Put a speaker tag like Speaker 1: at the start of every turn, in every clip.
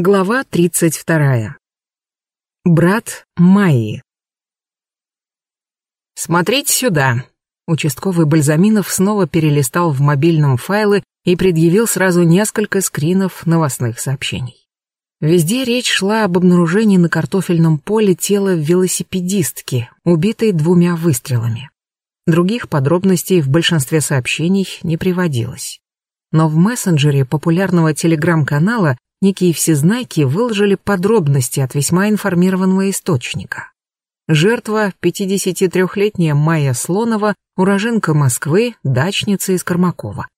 Speaker 1: Глава 32. Брат Майи. «Смотрите сюда». Участковый Бальзаминов снова перелистал в мобильном файлы и предъявил сразу несколько скринов новостных сообщений. Везде речь шла об обнаружении на картофельном поле тела велосипедистки, убитой двумя выстрелами. Других подробностей в большинстве сообщений не приводилось. Но в мессенджере популярного телеграм-канала некие всезнайки выложили подробности от весьма информированного источника. Жертва, 53-летняя Майя Слонова, уроженка Москвы, дачница из Кормакова.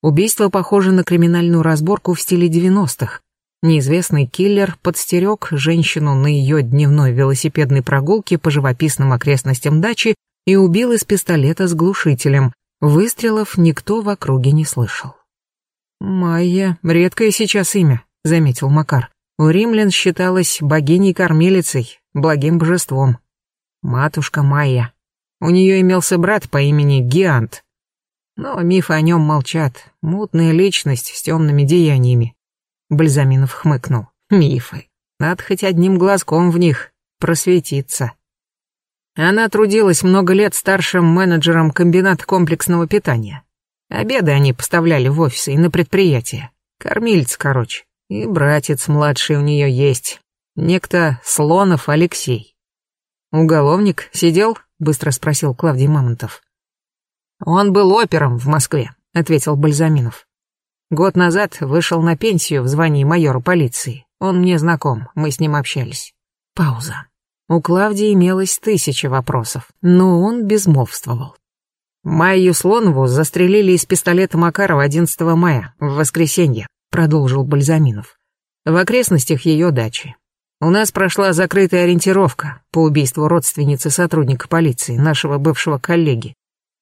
Speaker 1: Убийство похоже на криминальную разборку в стиле 90-х. Неизвестный киллер подстерег женщину на ее дневной велосипедной прогулке по живописным окрестностям дачи и убил из пистолета с глушителем. Выстрелов никто в округе не слышал. Майя, редкое сейчас имя, — заметил Макар. У римлян считалась богиней-кормилицей, благим божеством. Матушка Майя. У нее имелся брат по имени Гиант. Но мифы о нем молчат. Мутная личность с темными деяниями. Бальзаминов хмыкнул. Мифы. Надо хоть одним глазком в них просветиться. Она трудилась много лет старшим менеджером комбината комплексного питания. Обеды они поставляли в офисы и на предприятия. Кормилец, короче. И братец младший у нее есть. Некто Слонов Алексей. «Уголовник сидел?» — быстро спросил Клавдий Мамонтов. «Он был опером в Москве», — ответил Бальзаминов. «Год назад вышел на пенсию в звании майора полиции. Он мне знаком, мы с ним общались». Пауза. У Клавдии имелось тысяча вопросов, но он безмолвствовал. Майю Слонову застрелили из пистолета Макарова 11 мая, в воскресенье продолжил Бальзаминов. В окрестностях ее дачи. У нас прошла закрытая ориентировка по убийству родственницы сотрудника полиции, нашего бывшего коллеги.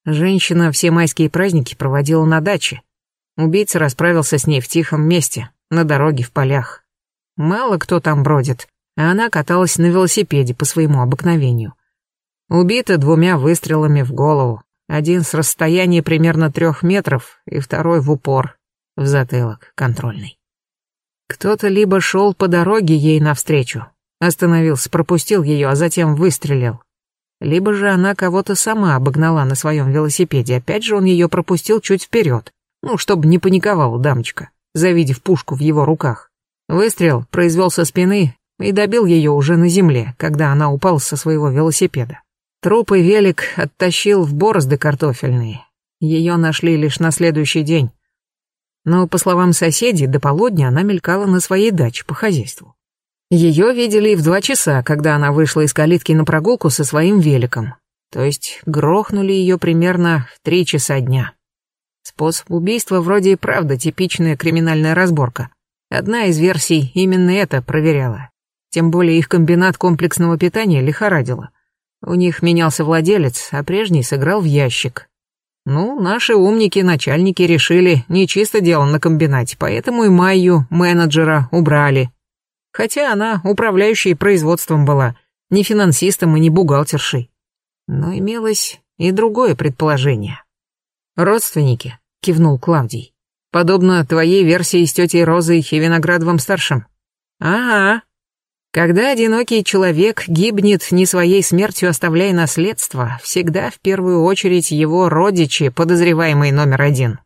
Speaker 1: Женщина все майские праздники проводила на даче. Убийца расправился с ней в тихом месте, на дороге в полях. Мало кто там бродит, а она каталась на велосипеде по своему обыкновению. Убита двумя выстрелами в голову, один с расстояния примерно трех метров и второй в упор, в затылок контрольный. Кто-то либо шел по дороге ей навстречу, остановился, пропустил ее, а затем выстрелил. Либо же она кого-то сама обогнала на своем велосипеде, опять же он ее пропустил чуть вперед, ну, чтобы не паниковала дамочка, завидев пушку в его руках. Выстрел произвел со спины и добил ее уже на земле, когда она упала со своего велосипеда. Труп и велик оттащил в борозды картофельные. Ее нашли лишь на следующий день, но, по словам соседей, до полудня она мелькала на своей даче по хозяйству. Ее видели и в два часа, когда она вышла из калитки на прогулку со своим великом. То есть грохнули ее примерно в три часа дня. Способ убийства вроде и правда типичная криминальная разборка. Одна из версий именно это проверяла. Тем более их комбинат комплексного питания лихорадило. У них менялся владелец, а прежний сыграл в ящик, ну, наши умники-начальники решили, не чисто дело на комбинате, поэтому и Майю, менеджера, убрали. Хотя она управляющей производством была, не финансистом и не бухгалтершей. Но имелось и другое предположение. «Родственники», — кивнул Клавдий. «Подобно твоей версии с тетей Розой и Виноградовым-старшим». «Ага», когда одинокий человек гибнет не своей смертью, оставляя наследство, всегда в первую очередь его родичи, подозреваемый номер один.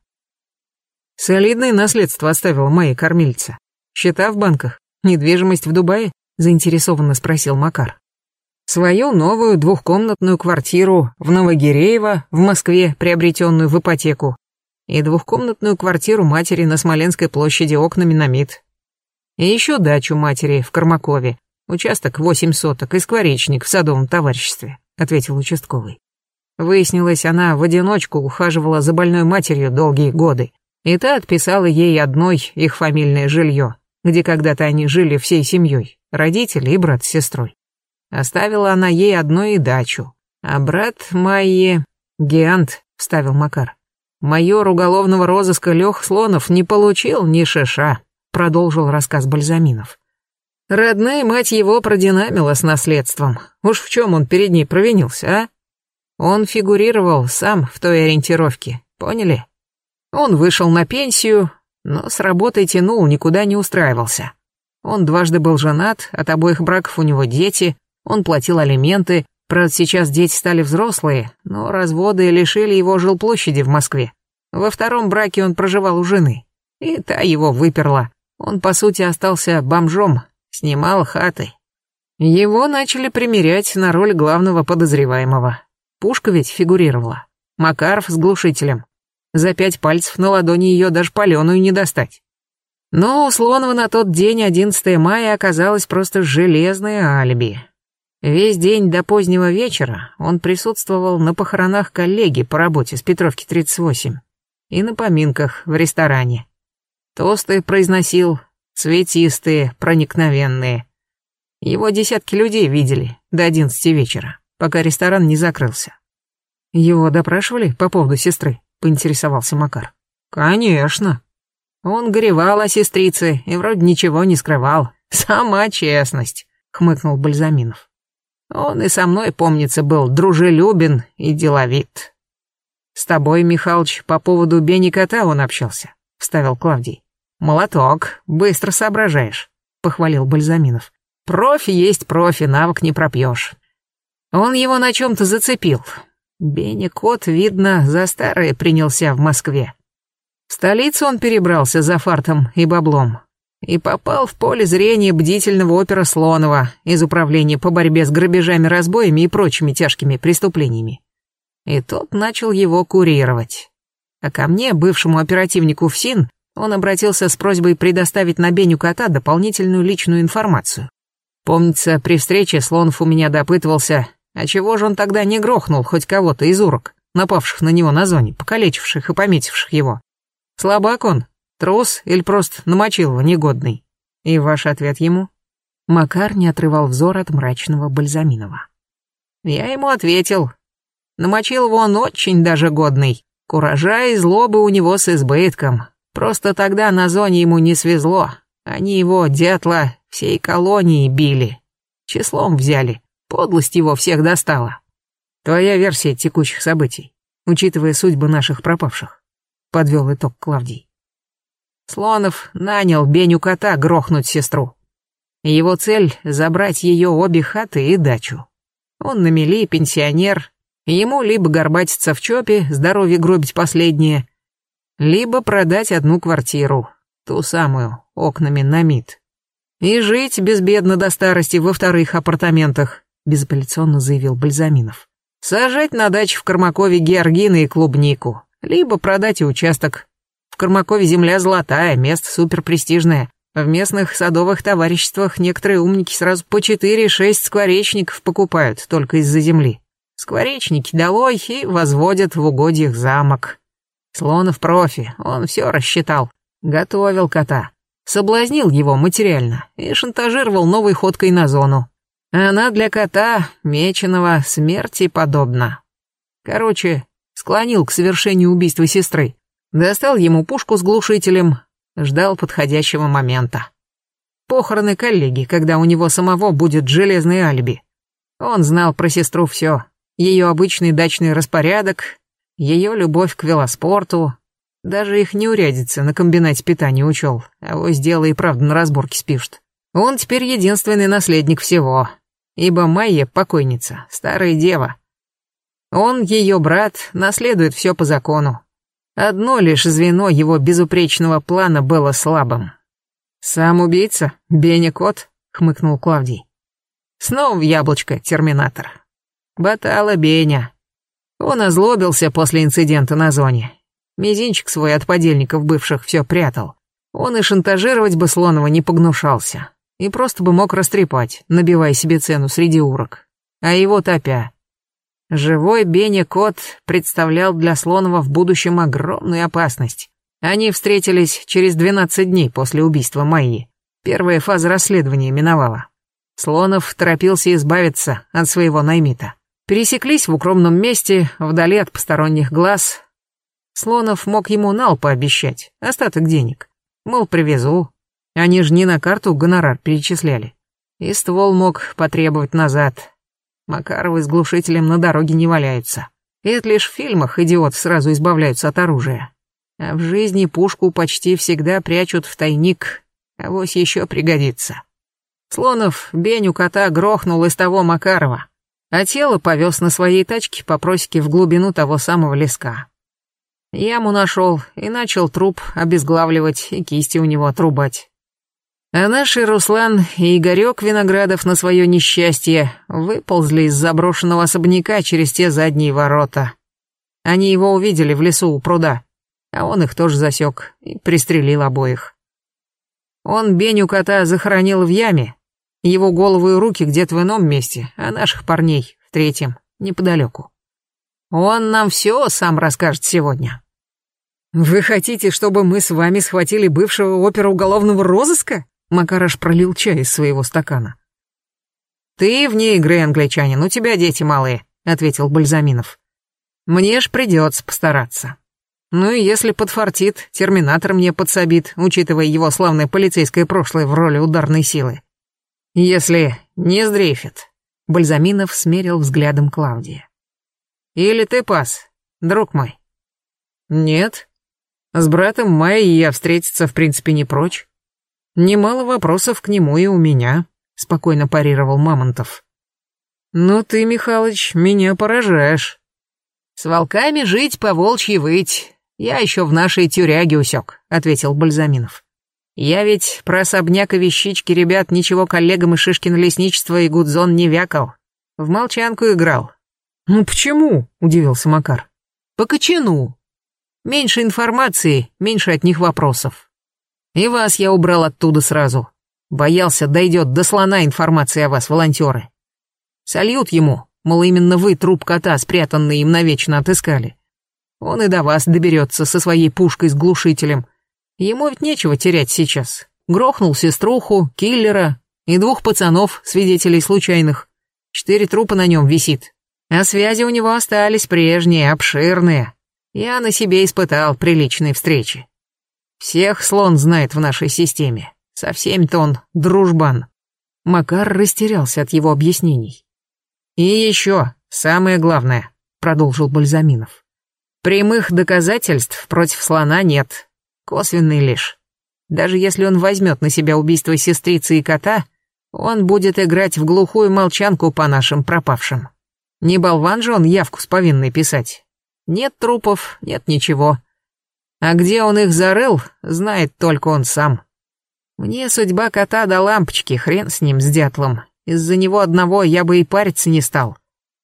Speaker 1: Солидное наследство оставила моя кормильца. Счета в банках, недвижимость в Дубае, заинтересованно спросил Макар. Свою новую двухкомнатную квартиру в Новогиреево, в Москве, приобретенную в ипотеку, и двухкомнатную квартиру матери на Смоленской площади окнами на МИД, и еще дачу матери в Кормакове. Участок восемь соток и скворечник в садовом товариществе», — ответил участковый. Выяснилось, она в одиночку ухаживала за больной матерью долгие годы, и та отписала ей одной их фамильное жилье, где когда-то они жили всей семьей, родители и брат с сестрой. Оставила она ей одной и дачу, а брат Майи... Гиант, вставил Макар. Майор уголовного розыска Лех Слонов не получил ни шиша, продолжил рассказ Бальзаминов. Родная мать его продинамила с наследством. Уж в чем он перед ней провинился, а? Он фигурировал сам в той ориентировке, поняли? Он вышел на пенсию, но с работой тянул, никуда не устраивался. Он дважды был женат, от обоих браков у него дети, он платил алименты, правда сейчас дети стали взрослые, но разводы лишили его жилплощади в Москве. Во втором браке он проживал у жены, и та его выперла. Он, по сути, остался бомжом, снимал хаты. Его начали примерять на роль главного подозреваемого. Пушка ведь фигурировала. Макаров с глушителем. За пять пальцев на ладони ее даже паленую не достать. Но у Слонова на тот день, 11 мая, оказалось просто железное алиби. Весь день до позднего вечера он присутствовал на похоронах коллеги по работе с Петровки 38 и на поминках в ресторане. Тосты произносил, цветистые, проникновенные. Его десятки людей видели до одиннадцати вечера, пока ресторан не закрылся. Его допрашивали по поводу сестры, поинтересовался Макар. Конечно. Он горевал о сестрице и вроде ничего не скрывал. Сама честность, хмыкнул Бальзаминов. Он и со мной, помнится, был дружелюбен и деловит. С тобой, Михалыч, по поводу Бени Кота он общался, вставил Клавдий. Молоток, быстро соображаешь, похвалил Бальзаминов. Профи есть профи, навык не пропьешь. Он его на чем-то зацепил. Беня Кот, видно, за старое принялся в Москве. В столицу он перебрался за фартом и баблом и попал в поле зрения бдительного опера Слонова из управления по борьбе с грабежами, разбоями и прочими тяжкими преступлениями. И тот начал его курировать. А ко мне, бывшему оперативнику ФСИН, он обратился с просьбой предоставить на Беню кота дополнительную личную информацию. Помнится, при встрече Слонов у меня допытывался, а чего же он тогда не грохнул хоть кого-то из урок, напавших на него на зоне, покалечивших и пометивших его. Слабак он, трус или просто намочил его негодный? И ваш ответ ему? Макар не отрывал взор от мрачного Бальзаминова. Я ему ответил. Намочил его он очень даже годный. Куража и злобы у него с избытком. Просто тогда на зоне ему не свезло. Они его, дятла, всей колонии били. Числом взяли. Подлость его всех достала. Твоя версия текущих событий, учитывая судьбы наших пропавших, подвел итог Клавдий. Слонов нанял Беню кота грохнуть сестру. Его цель — забрать ее обе хаты и дачу. Он на мели, пенсионер, ему либо горбатиться в чопе, здоровье гробить последнее, либо продать одну квартиру, ту самую, окнами на МИД. И жить безбедно до старости во вторых апартаментах, безапелляционно заявил Бальзаминов. Сажать на даче в Кармакове георгины и клубнику, либо продать и участок. В Кармакове земля золотая, место суперпрестижное. В местных садовых товариществах некоторые умники сразу по 4-6 скворечников покупают только из-за земли. Скворечники долой и возводят в угодьях замок. Слонов профи, он все рассчитал. Готовил кота. Соблазнил его материально и шантажировал новой ходкой на зону. Она для кота, меченого, смерти подобна. Короче, склонил к совершению убийства сестры. Достал ему пушку с глушителем, ждал подходящего момента. Похороны коллеги, когда у него самого будет железный алиби. Он знал про сестру все. Ее обычный дачный распорядок, ее любовь к велоспорту, даже их неурядицы на комбинате питания учел, а вот дело и правда на разборке спишет. Он теперь единственный наследник всего, ибо Майя покойница, старая дева. Он, ее брат, наследует все по закону. Одно лишь звено его безупречного плана было слабым. «Сам убийца? Беня Кот?» — хмыкнул Клавдий. «Снова в яблочко, терминатор. Батала Беня, он озлобился после инцидента на зоне. Мизинчик свой от подельников бывших все прятал. Он и шантажировать бы Слонова не погнушался. И просто бы мог растрепать, набивая себе цену среди урок. А его топя. Живой Беня Кот представлял для Слонова в будущем огромную опасность. Они встретились через 12 дней после убийства Майи. Первая фаза расследования миновала. Слонов торопился избавиться от своего наймита. Пересеклись в укромном месте, вдали от посторонних глаз. Слонов мог ему нал пообещать, остаток денег. Мол, привезу. Они же не на карту гонорар перечисляли. И ствол мог потребовать назад. Макаровы с глушителем на дороге не валяются. И это лишь в фильмах идиот сразу избавляются от оружия. А в жизни пушку почти всегда прячут в тайник, авось еще пригодится. Слонов Беню кота грохнул из того Макарова, а тело повез на своей тачке по просеке в глубину того самого леска. Яму нашел и начал труп обезглавливать и кисти у него отрубать. А наши Руслан и Игорек Виноградов на свое несчастье выползли из заброшенного особняка через те задние ворота. Они его увидели в лесу у пруда, а он их тоже засек и пристрелил обоих. Он Беню кота захоронил в яме, его голову и руки где-то в ином месте, а наших парней в третьем, неподалеку. Он нам все сам расскажет сегодня. «Вы хотите, чтобы мы с вами схватили бывшего опера уголовного розыска?» Макараш пролил чай из своего стакана. «Ты вне игры, англичанин, у тебя дети малые», — ответил Бальзаминов. «Мне ж придется постараться. Ну и если подфартит, терминатор мне подсобит, учитывая его славное полицейское прошлое в роли ударной силы. Если не сдрейфит», — Бальзаминов смерил взглядом Клавдия. «Или ты пас, друг мой?» «Нет. С братом Майей я встретиться в принципе не прочь. Немало вопросов к нему и у меня, спокойно парировал Мамонтов. Но ты, Михалыч, меня поражаешь. С волками жить, по волчьи выть. Я еще в нашей тюряге усек, ответил Бальзаминов. Я ведь про особняк и вещички ребят ничего коллегам и Шишкин лесничество и Гудзон не вякал. В молчанку играл. Ну почему? Удивился Макар. По кочану. Меньше информации, меньше от них вопросов. И вас я убрал оттуда сразу. Боялся, дойдет до слона информация о вас, волонтеры. Сольют ему, мол, именно вы труп кота, спрятанный им навечно отыскали. Он и до вас доберется со своей пушкой с глушителем. Ему ведь нечего терять сейчас. Грохнул сеструху, киллера и двух пацанов, свидетелей случайных. Четыре трупа на нем висит. А связи у него остались прежние, обширные. Я на себе испытал приличные встречи. Всех слон знает в нашей системе. Со всеми-то он дружбан. Макар растерялся от его объяснений. И еще, самое главное, продолжил Бальзаминов. Прямых доказательств против слона нет. Косвенный лишь. Даже если он возьмет на себя убийство сестрицы и кота, он будет играть в глухую молчанку по нашим пропавшим. Не болван же он явку с повинной писать. Нет трупов, нет ничего. А где он их зарыл, знает только он сам. Мне судьба кота до лампочки, хрен с ним, с дятлом. Из-за него одного я бы и париться не стал.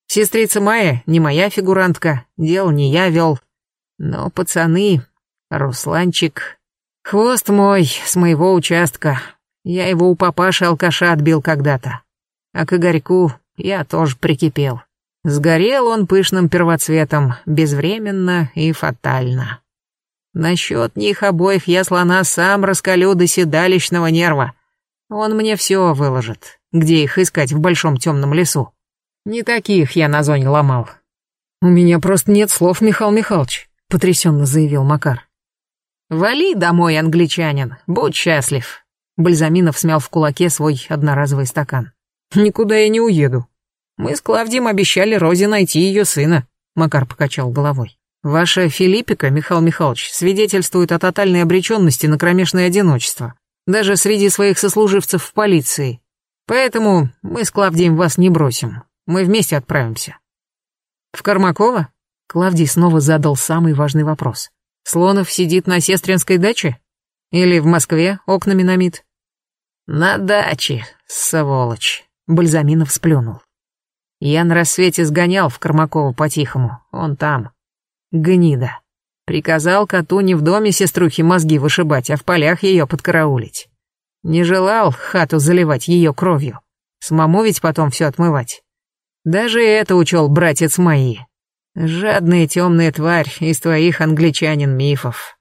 Speaker 1: Сестрица Майя не моя фигурантка, дел не я вел. Но пацаны, Русланчик... Хвост мой, с моего участка. Я его у папаши-алкаша отбил когда-то. А к Игорьку я тоже прикипел. Сгорел он пышным первоцветом, безвременно и фатально. Насчет них обоих я слона сам раскалю до седалищного нерва. Он мне все выложит, где их искать в большом темном лесу. Не таких я на зоне ломал. У меня просто нет слов, Михаил Михайлович, потрясенно заявил Макар. Вали домой, англичанин, будь счастлив. Бальзаминов смял в кулаке свой одноразовый стакан. Никуда я не уеду. Мы с Клавдием обещали Розе найти ее сына, Макар покачал головой. Ваша Филиппика, Михаил Михайлович, свидетельствует о тотальной обреченности на кромешное одиночество, даже среди своих сослуживцев в полиции. Поэтому мы с Клавдием вас не бросим. Мы вместе отправимся. В Кармакова? Клавдий снова задал самый важный вопрос. Слонов сидит на сестринской даче? Или в Москве окнами намит? На даче, сволочь. Бальзаминов сплюнул. Я на рассвете сгонял в Кармакова по-тихому, он там. Гнида. Приказал коту не в доме сеструхи мозги вышибать, а в полях ее подкараулить. Не желал хату заливать ее кровью. Самому ведь потом все отмывать. Даже это учел братец мои. Жадная темная тварь из твоих англичанин мифов.